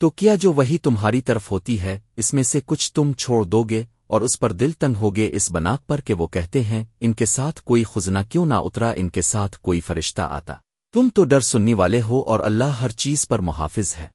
تو کیا جو وہی تمہاری طرف ہوتی ہے، اس میں سے کچھ تم چھوڑ دو گے اور اس پر دل تنگ ہوگے اس بناک پر کہ وہ کہتے ہیں، ان کے ساتھ کوئی خزنہ کیوں نہ اترا، ان کے ساتھ کوئی فرشتہ آتا۔ تم تو ڈر سننی والے ہو اور اللہ ہر چیز پر محافظ ہے۔